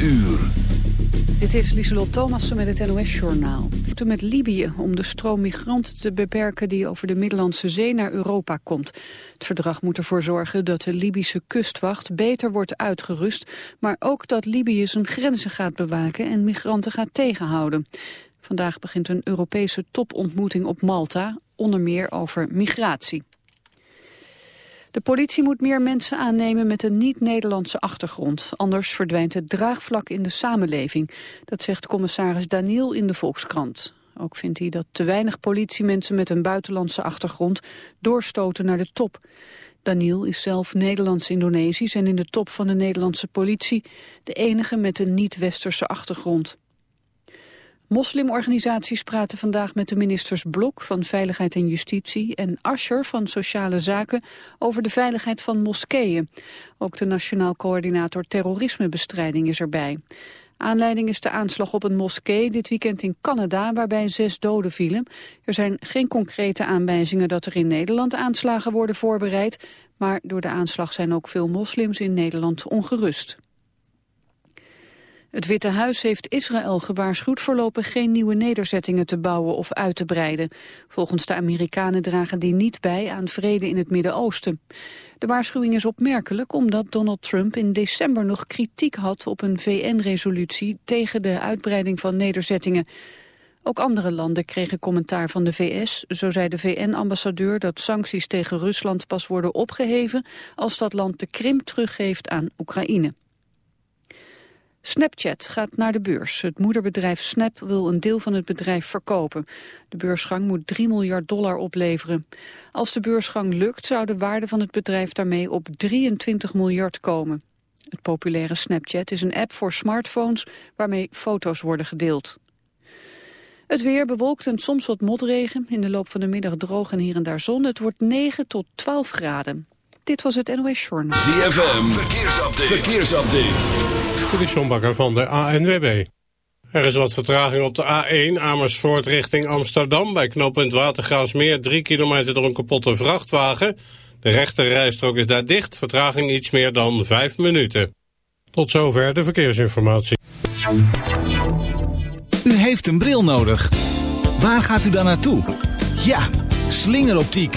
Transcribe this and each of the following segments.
uur. Dit is Lieselot Thomassen met het NOS-journaal. We met Libië om de stroom migranten te beperken die over de Middellandse Zee naar Europa komt. Het verdrag moet ervoor zorgen dat de Libische kustwacht beter wordt uitgerust, maar ook dat Libië zijn grenzen gaat bewaken en migranten gaat tegenhouden. Vandaag begint een Europese topontmoeting op Malta, onder meer over migratie. De politie moet meer mensen aannemen met een niet-Nederlandse achtergrond. Anders verdwijnt het draagvlak in de samenleving. Dat zegt commissaris Daniel in de Volkskrant. Ook vindt hij dat te weinig politiemensen met een buitenlandse achtergrond doorstoten naar de top. Daniel is zelf Nederlands-Indonesisch en in de top van de Nederlandse politie de enige met een niet-westerse achtergrond. Moslimorganisaties praten vandaag met de ministers Blok van Veiligheid en Justitie en Ascher van Sociale Zaken over de veiligheid van moskeeën. Ook de Nationaal Coördinator Terrorismebestrijding is erbij. Aanleiding is de aanslag op een moskee dit weekend in Canada waarbij zes doden vielen. Er zijn geen concrete aanwijzingen dat er in Nederland aanslagen worden voorbereid, maar door de aanslag zijn ook veel moslims in Nederland ongerust. Het Witte Huis heeft Israël gewaarschuwd voorlopig geen nieuwe nederzettingen te bouwen of uit te breiden. Volgens de Amerikanen dragen die niet bij aan vrede in het Midden-Oosten. De waarschuwing is opmerkelijk omdat Donald Trump in december nog kritiek had op een VN-resolutie tegen de uitbreiding van nederzettingen. Ook andere landen kregen commentaar van de VS. Zo zei de VN-ambassadeur dat sancties tegen Rusland pas worden opgeheven als dat land de Krim teruggeeft aan Oekraïne. Snapchat gaat naar de beurs. Het moederbedrijf Snap wil een deel van het bedrijf verkopen. De beursgang moet 3 miljard dollar opleveren. Als de beursgang lukt zou de waarde van het bedrijf daarmee op 23 miljard komen. Het populaire Snapchat is een app voor smartphones waarmee foto's worden gedeeld. Het weer bewolkt en soms wat motregen. In de loop van de middag droog en hier en daar zon. Het wordt 9 tot 12 graden. Dit was het NOS Journal. ZFM, verkeersupdate. verkeersupdate. Dit is John Bakker van de ANWB. Er is wat vertraging op de A1 Amersfoort richting Amsterdam. Bij knooppunt Watergraafsmeer 3 kilometer door een kapotte vrachtwagen. De rechte rijstrook is daar dicht. Vertraging iets meer dan 5 minuten. Tot zover de verkeersinformatie. U heeft een bril nodig. Waar gaat u dan naartoe? Ja, slingeroptiek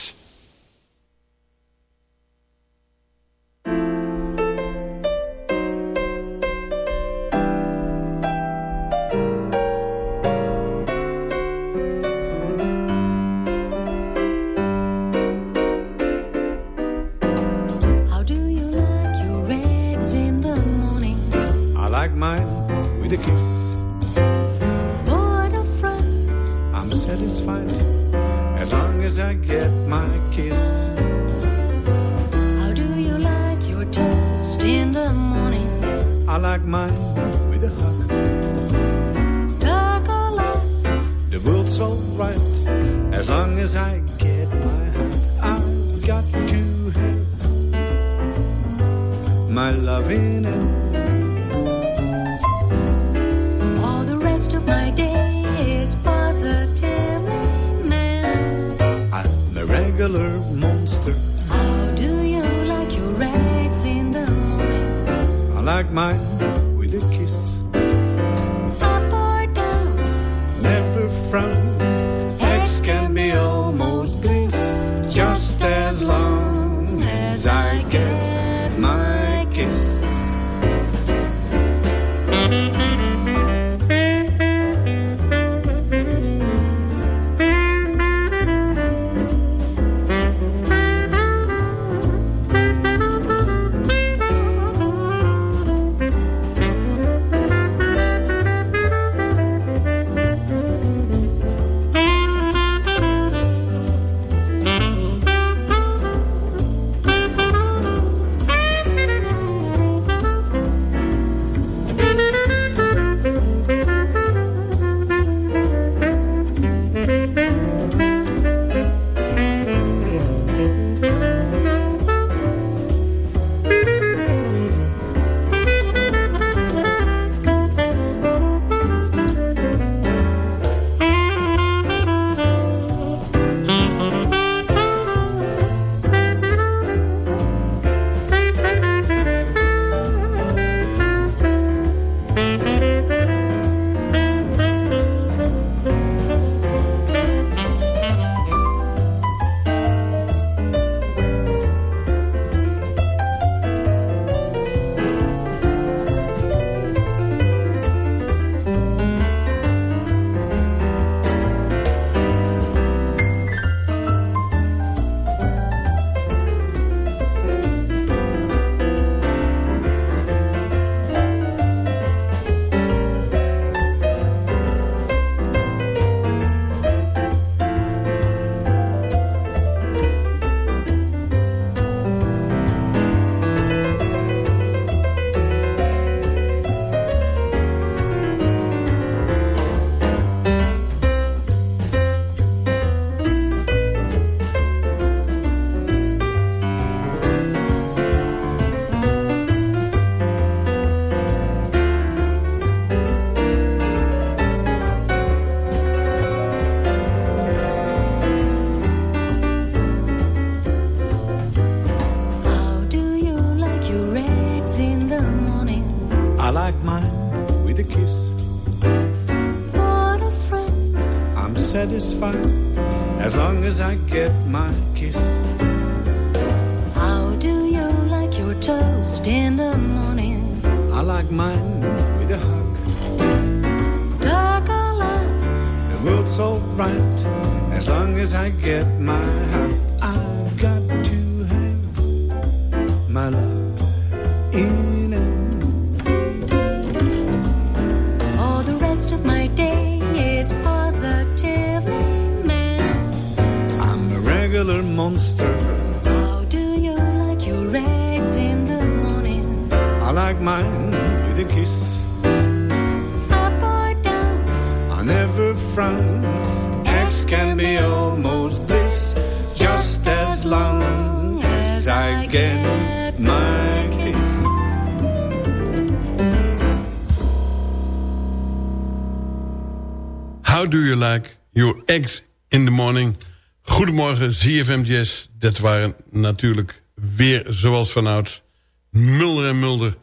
ZFM Jazz. Dat waren natuurlijk weer, zoals vanouds, Mulder en Mulder...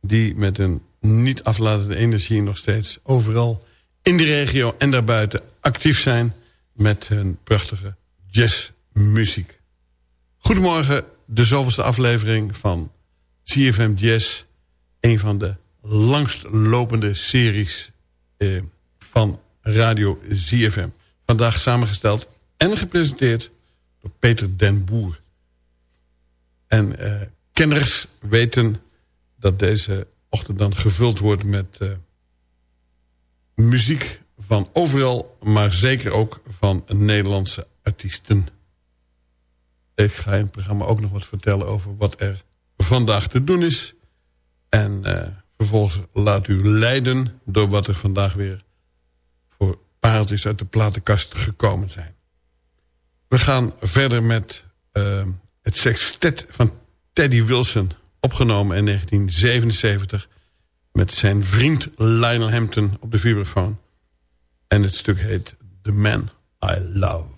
die met een niet aflatende energie nog steeds overal in de regio en daarbuiten actief zijn... met hun prachtige jazzmuziek. Goedemorgen, de zoveelste aflevering van CFM Jazz. Een van de langstlopende series eh, van Radio ZFM. Vandaag samengesteld en gepresenteerd Peter den Boer. En eh, kenners weten dat deze ochtend dan gevuld wordt met eh, muziek van overal, maar zeker ook van Nederlandse artiesten. Ik ga in het programma ook nog wat vertellen over wat er vandaag te doen is. En eh, vervolgens laat u leiden door wat er vandaag weer voor pareltjes uit de platenkast gekomen zijn. We gaan verder met uh, het sextet van Teddy Wilson. opgenomen in 1977... met zijn vriend Lionel Hampton op de vibrafoon. En het stuk heet The Man I Love.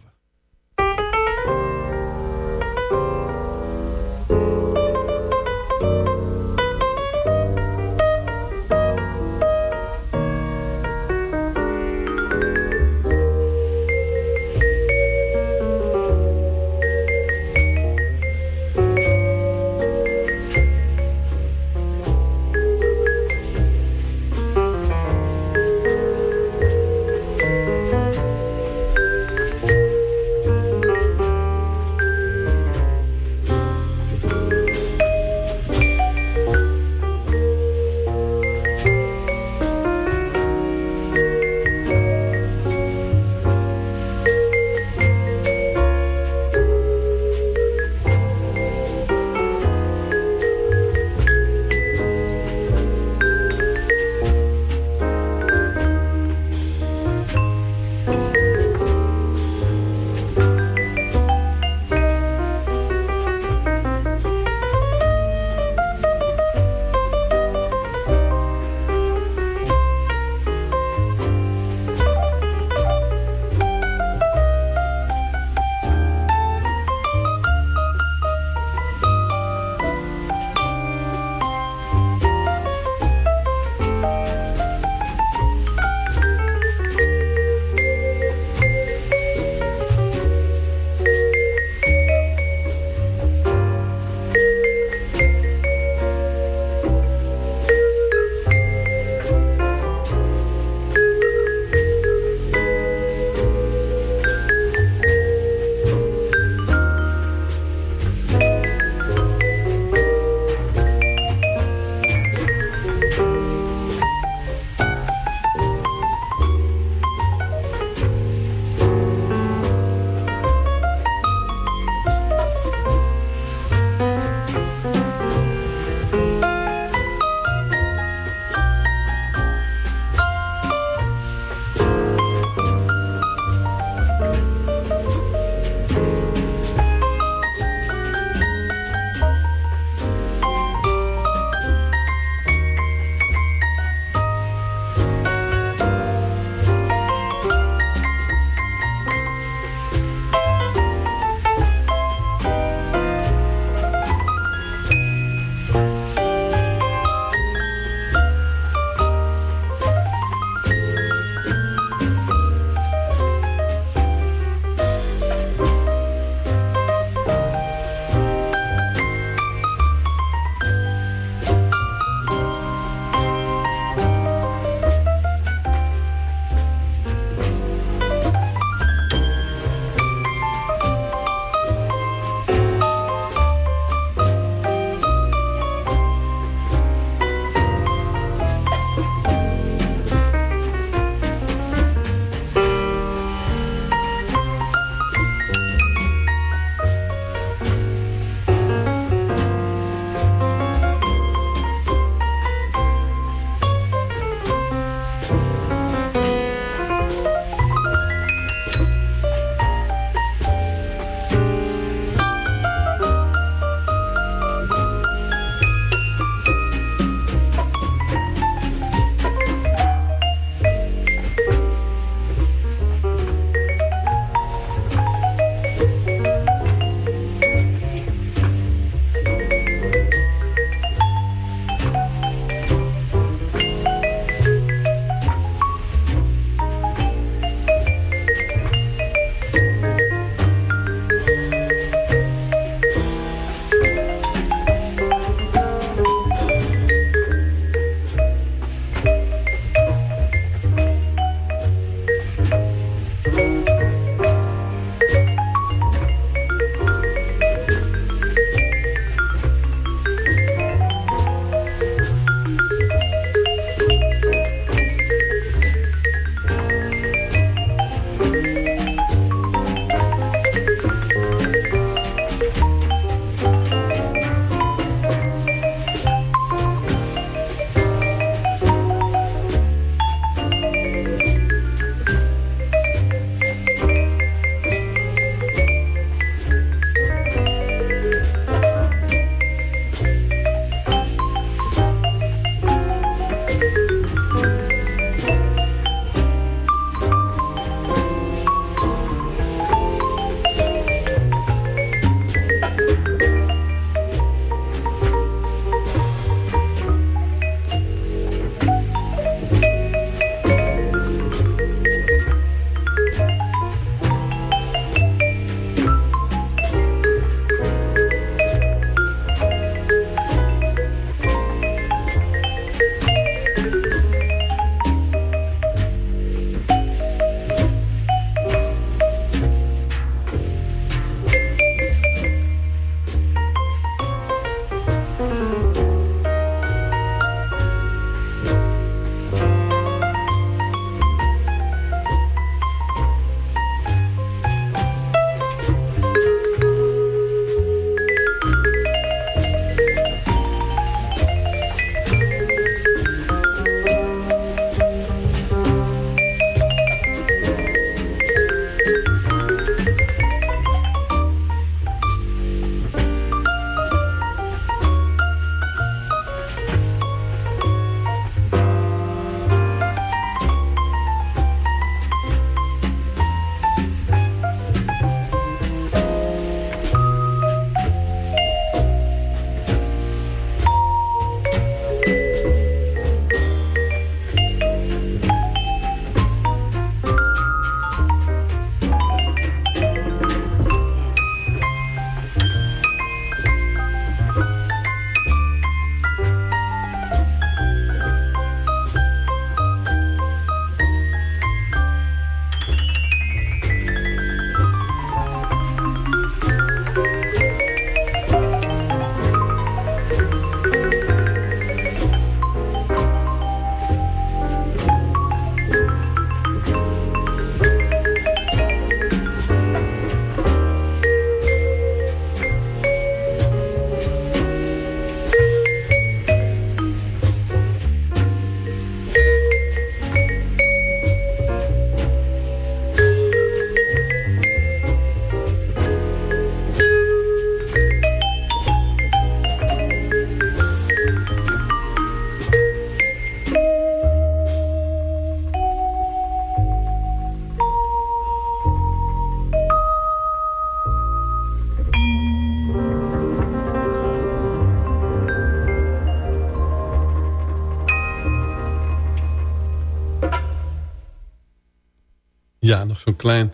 Klein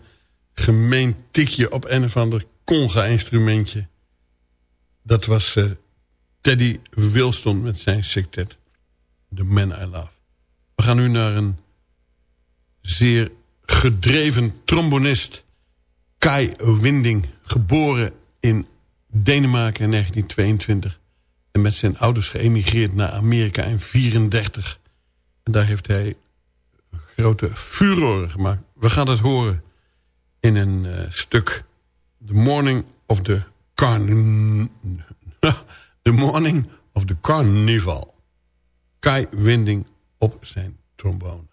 gemeen tikje op een of ander conga-instrumentje. Dat was eh, Teddy Wilston met zijn sextet. The Man I Love. We gaan nu naar een zeer gedreven trombonist. Kai Winding, geboren in Denemarken in 1922. En met zijn ouders geëmigreerd naar Amerika in 1934. En daar heeft hij grote furoren gemaakt. We gaan het horen in een uh, stuk. The Morning of the Carn... the Morning of the Carnival. Kai Winding op zijn trombone.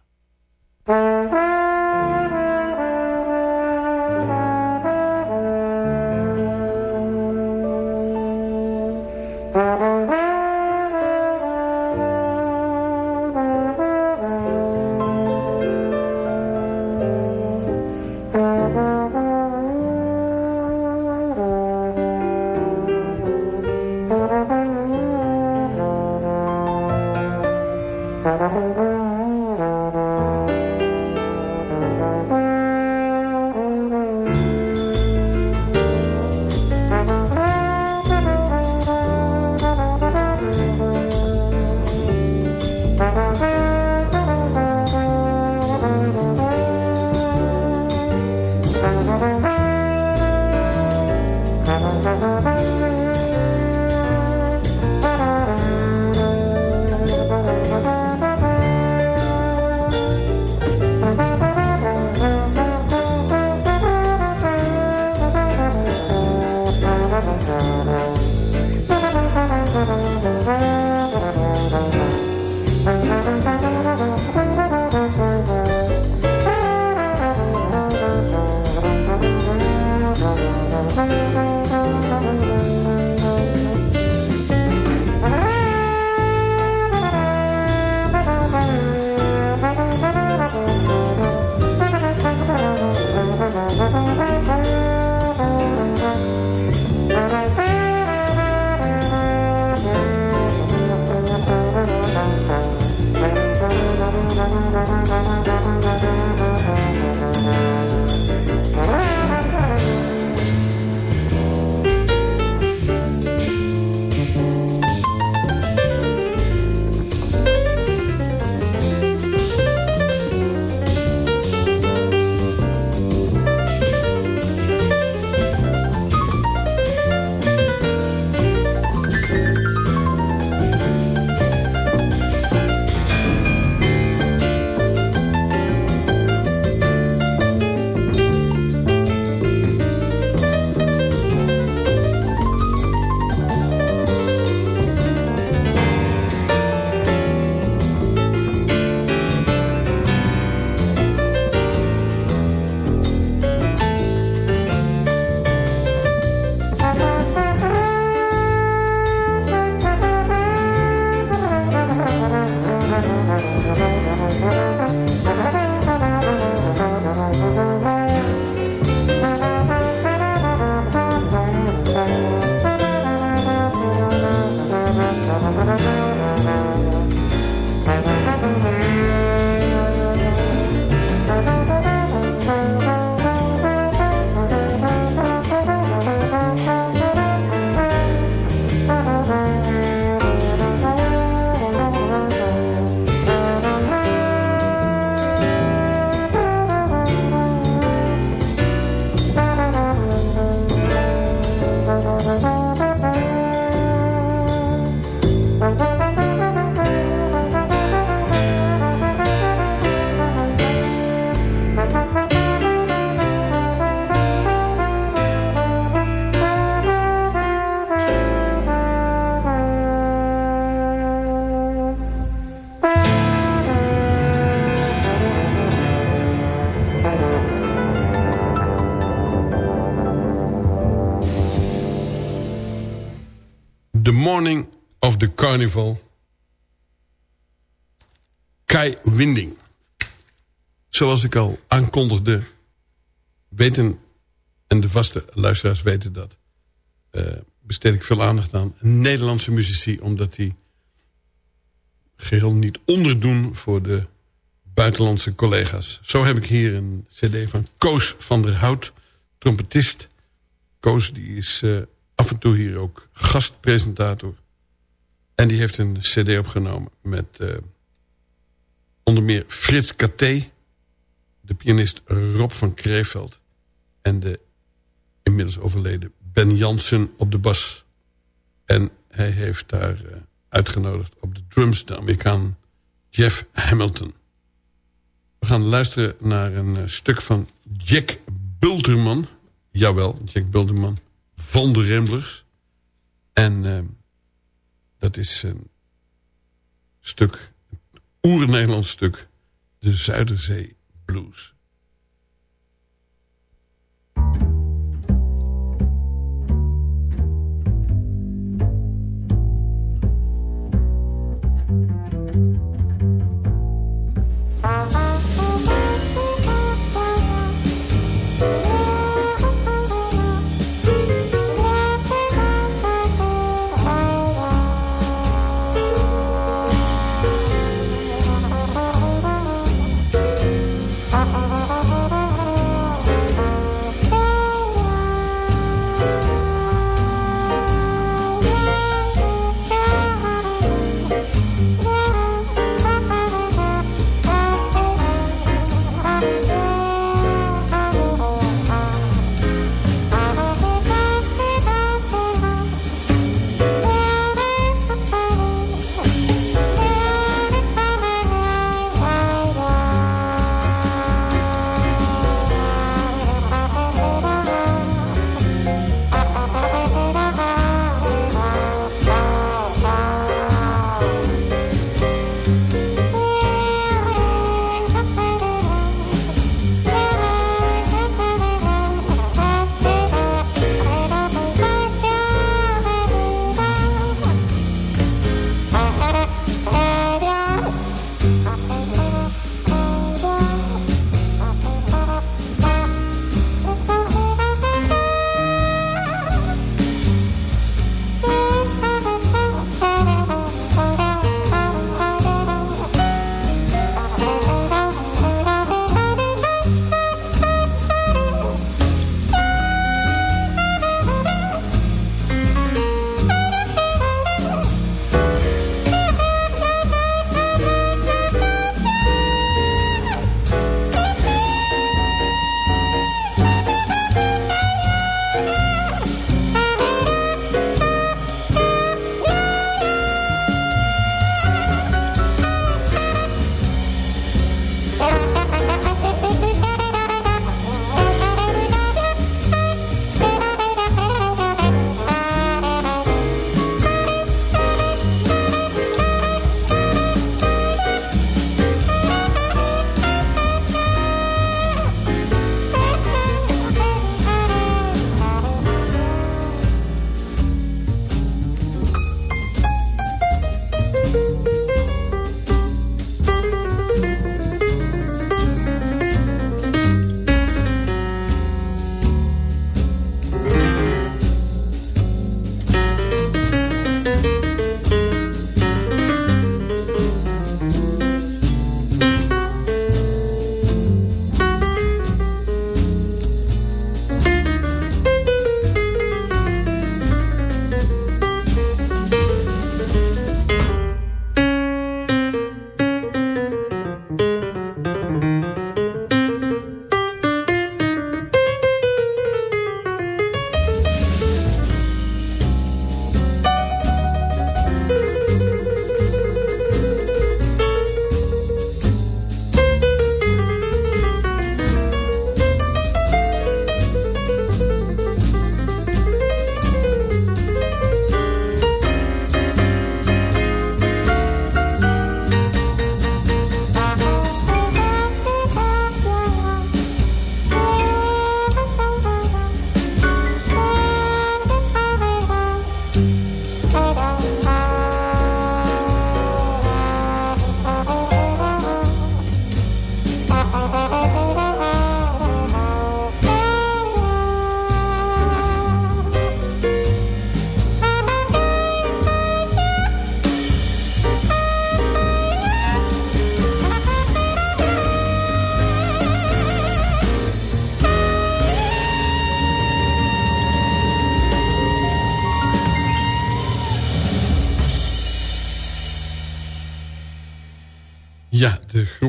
Morning of the Carnival. Kai Winding. Zoals ik al aankondigde, weten, en de vaste luisteraars weten dat, uh, besteed ik veel aandacht aan Nederlandse muzici, omdat die geheel niet onderdoen voor de buitenlandse collega's. Zo heb ik hier een cd van Koos van der Hout, trompetist. Koos die is eh, af en toe hier ook gastpresentator. En die heeft een cd opgenomen met eh, onder meer Frits Katé... de pianist Rob van Kreeveld... en de inmiddels overleden Ben Jansen op de bas. En hij heeft daar eh, uitgenodigd op de drums de Amerikaan Jeff Hamilton. We gaan luisteren naar een eh, stuk van Jack Bulterman. Jawel, Jack Bulterman van de Ramblers. En uh, dat is een stuk, oer-Nederlands stuk, de Zuiderzee Blues.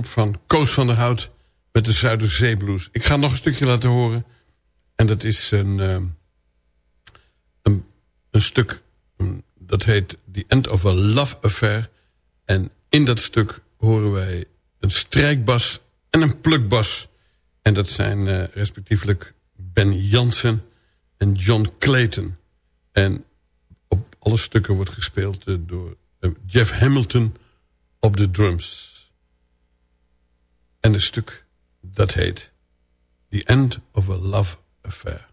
Van Koos van der Hout met de Zuiderzeeblues. Ik ga nog een stukje laten horen. En dat is een, eh, een, een stuk dat heet The End of a Love Affair. En in dat stuk horen wij een strijkbas en een plukbas. En dat zijn uh, respectievelijk Ben Jansen en John Clayton. En op alle stukken wordt gespeeld uh, door uh, Jeff Hamilton op de drums. En een stuk dat heet The End of a Love Affair.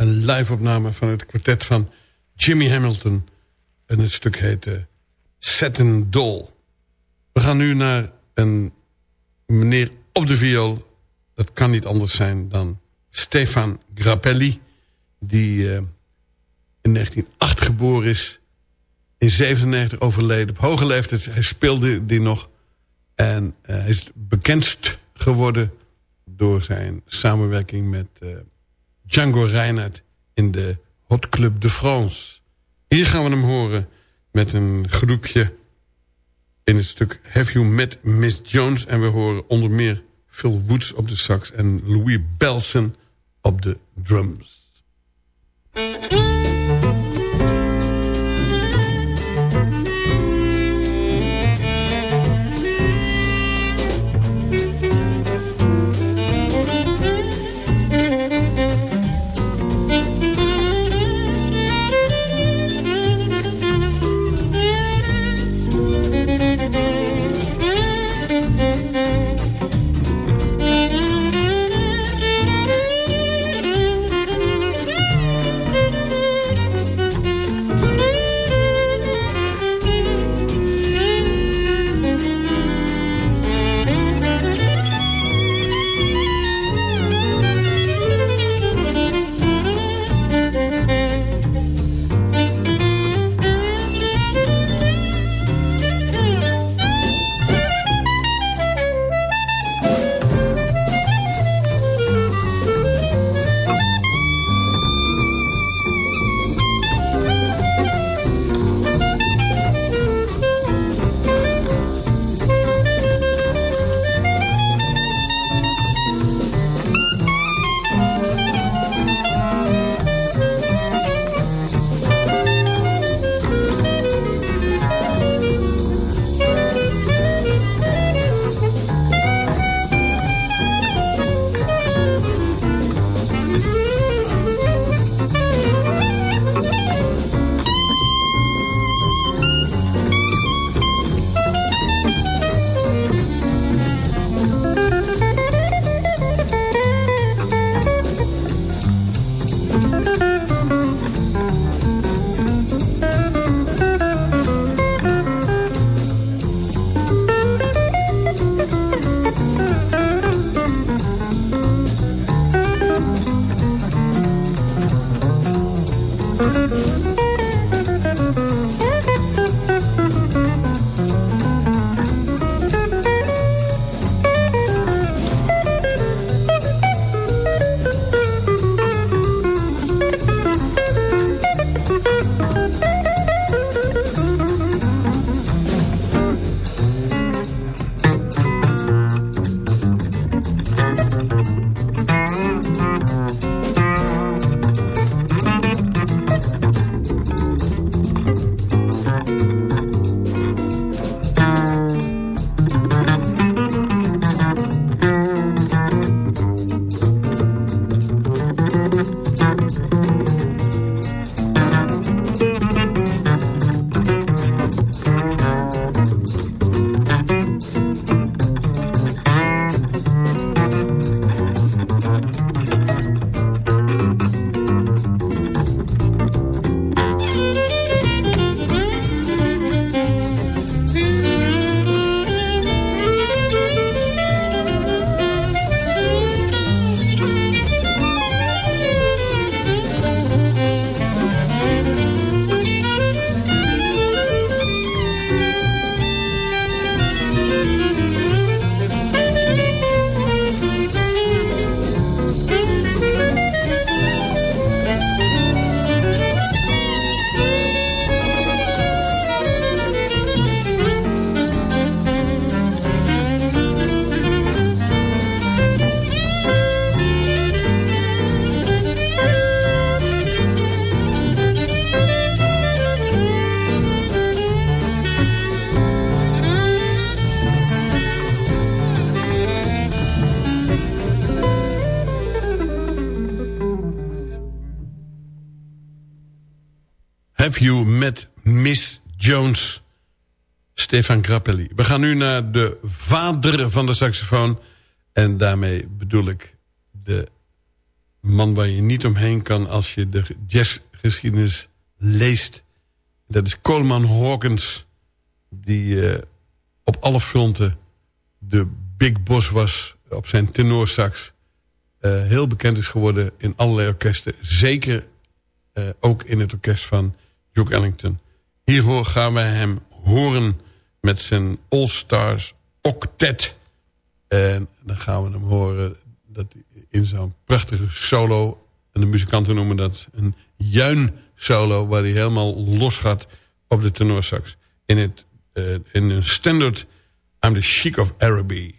Een live opname van het kwartet van Jimmy Hamilton. En het stuk heet uh, Satin Doll. We gaan nu naar een meneer op de viool. Dat kan niet anders zijn dan Stefan Grappelli. Die uh, in 1908 geboren is. In 97 overleden. Op hoge leeftijd. Hij speelde die nog. En uh, hij is bekendst geworden door zijn samenwerking met Django Reinhardt in de Hot Club de France. Hier gaan we hem horen met een groepje in het stuk Have You Met Miss Jones. En we horen onder meer Phil Woods op de sax en Louis Belson op de drums. You Met Miss Jones? Stefan Grappelli. We gaan nu naar de vader van de saxofoon. En daarmee bedoel ik de man waar je niet omheen kan als je de jazzgeschiedenis leest. Dat is Coleman Hawkins. Die eh, op alle fronten de big boss was op zijn tenorsax. Uh, heel bekend is geworden in allerlei orkesten. Zeker uh, ook in het orkest van Duke Ellington. Hier gaan wij hem horen met zijn All Stars Octet. En dan gaan we hem horen dat in zo'n prachtige solo... en de muzikanten noemen dat een juin solo... waar hij helemaal los gaat op de tenorsax. In, het, uh, in een standard I'm the Sheik of Araby.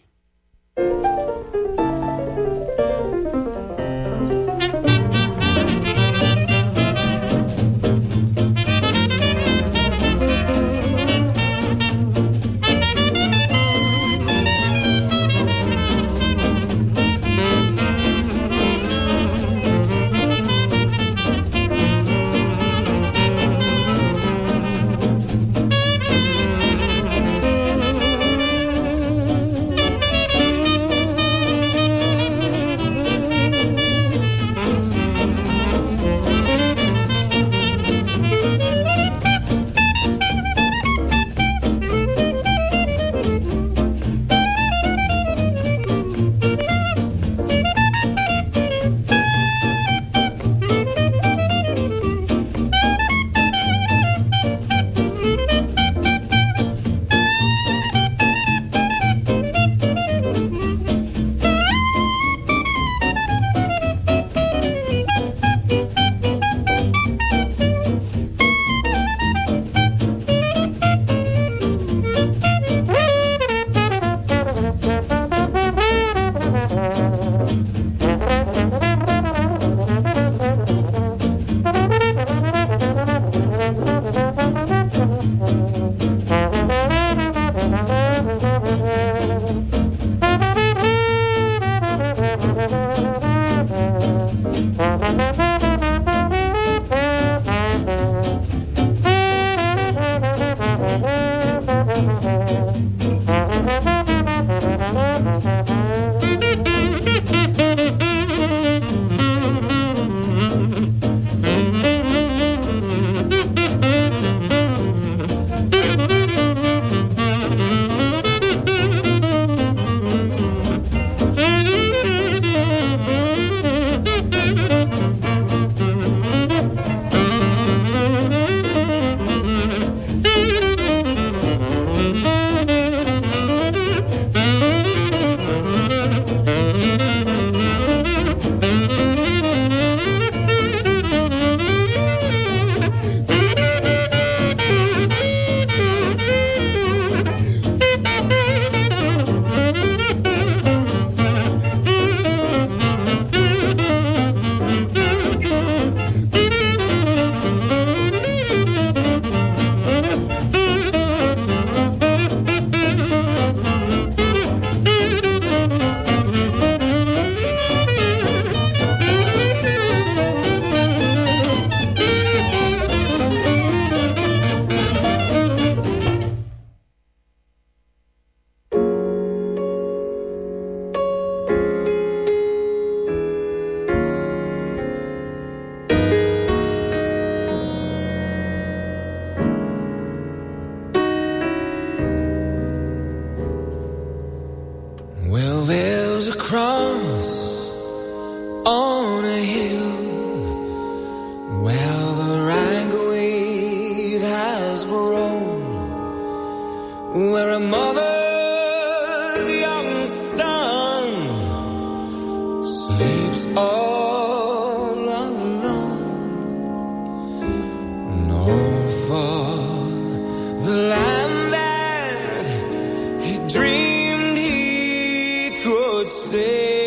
say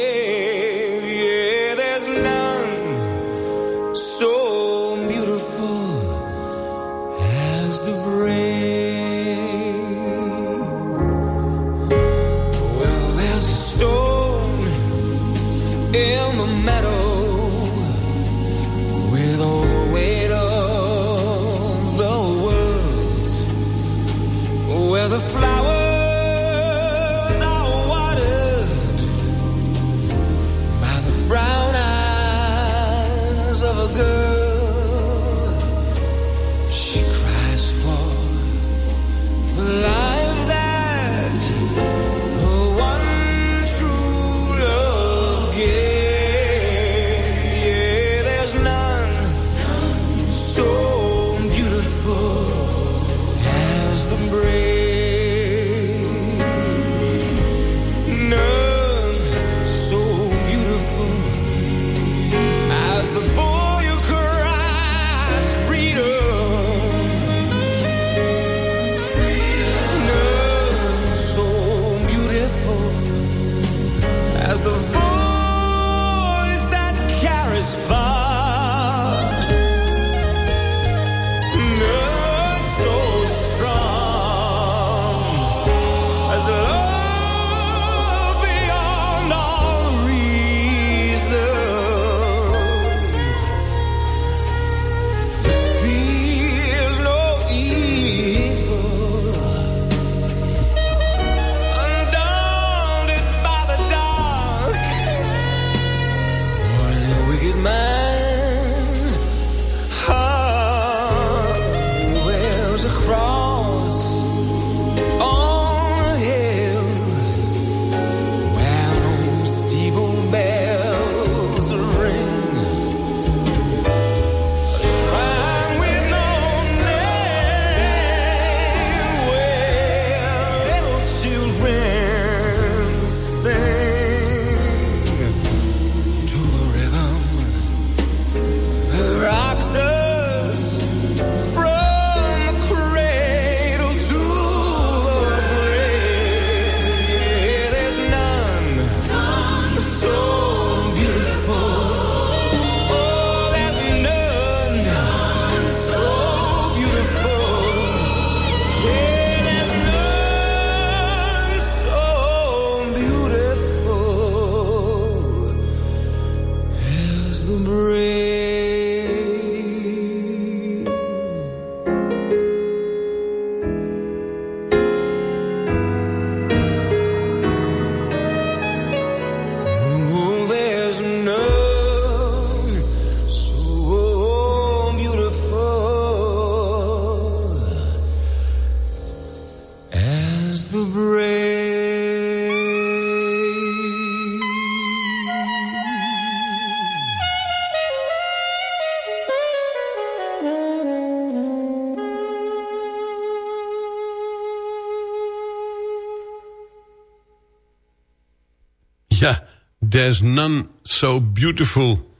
There's None So Beautiful.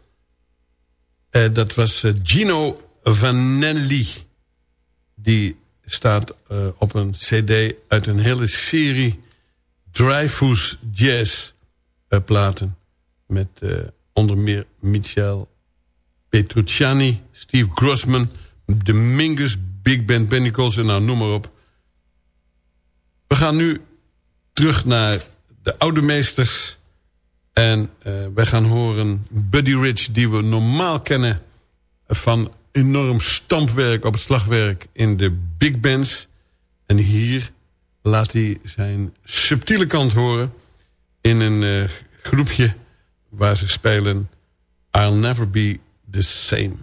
Eh, dat was eh, Gino Vanelli. Die staat eh, op een cd uit een hele serie Dreyfus Jazz eh, platen. Met onder meer Michel Petrucciani, Steve Grossman... de Mingus, Big Band Bennicles en nou noem maar op. We gaan nu terug naar de oude meesters... En uh, wij gaan horen Buddy Rich, die we normaal kennen... van enorm stampwerk op het slagwerk in de big bands. En hier laat hij zijn subtiele kant horen... in een uh, groepje waar ze spelen... I'll Never Be The Same.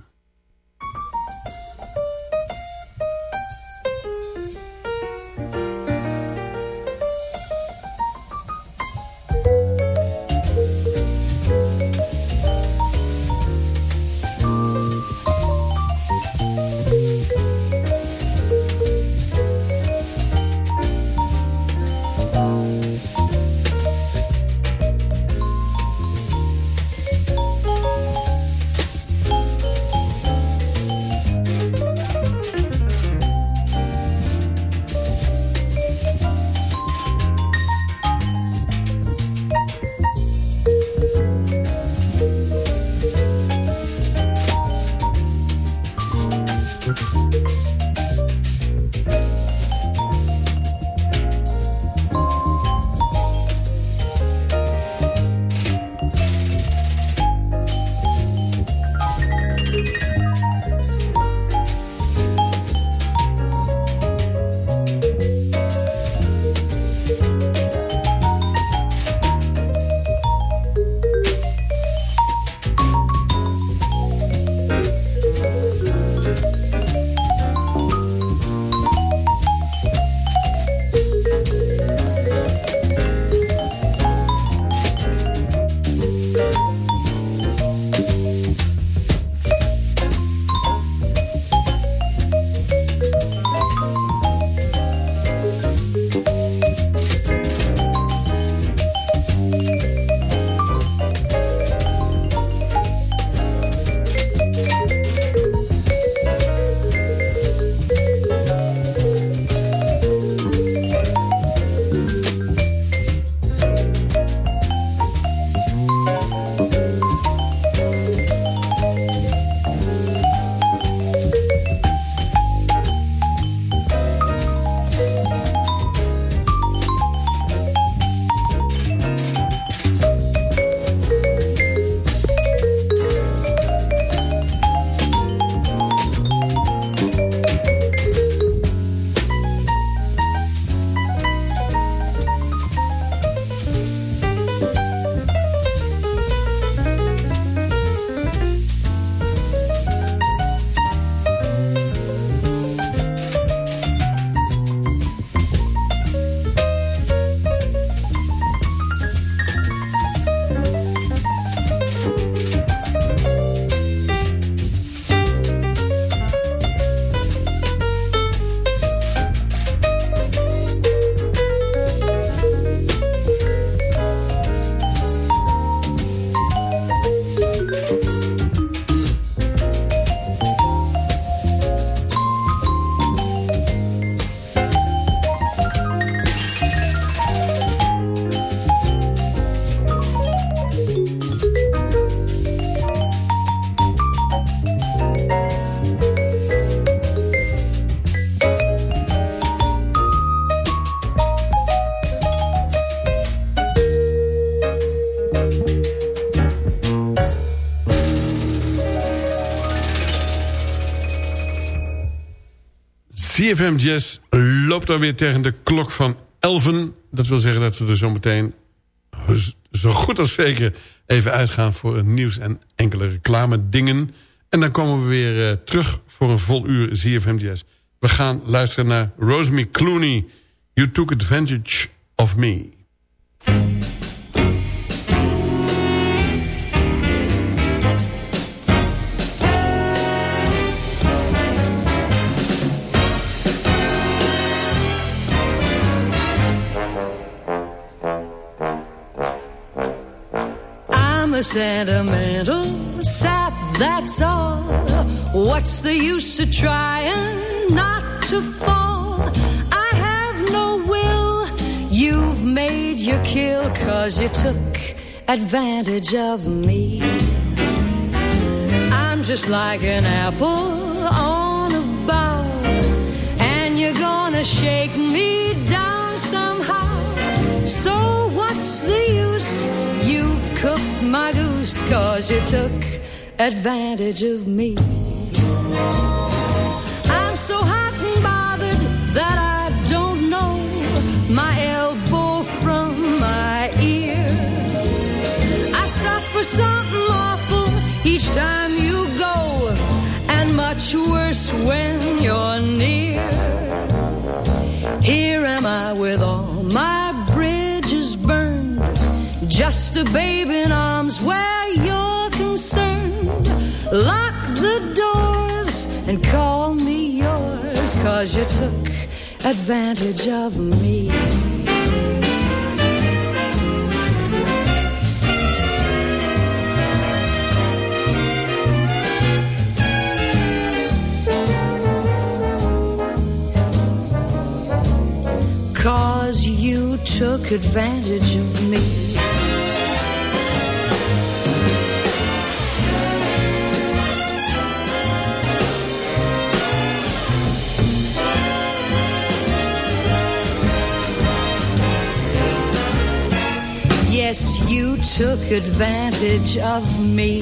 CFM Jazz loopt alweer tegen de klok van 11. Dat wil zeggen dat we er zo meteen zo goed als zeker even uitgaan voor het nieuws en enkele reclame dingen. En dan komen we weer uh, terug voor een vol uur CFM Jazz. We gaan luisteren naar Rosemary Clooney. You took advantage of me. Sentimental sap, that's all. What's the use of trying not to fall? I have no will. You've made your kill cause you took advantage of me. I'm just like an apple on a bough, and you're gonna shake me down somehow. So what's the use? Cooked my goose cause you took advantage of me. I'm so hot and bothered that I don't know my elbow from my ear. I suffer something awful each time you go, and much worse when you're near. Here am I with all just a babe in arms where you're concerned. Lock the doors and call me yours, cause you took advantage of me. Cause you took advantage of me. Yes, you took advantage of me.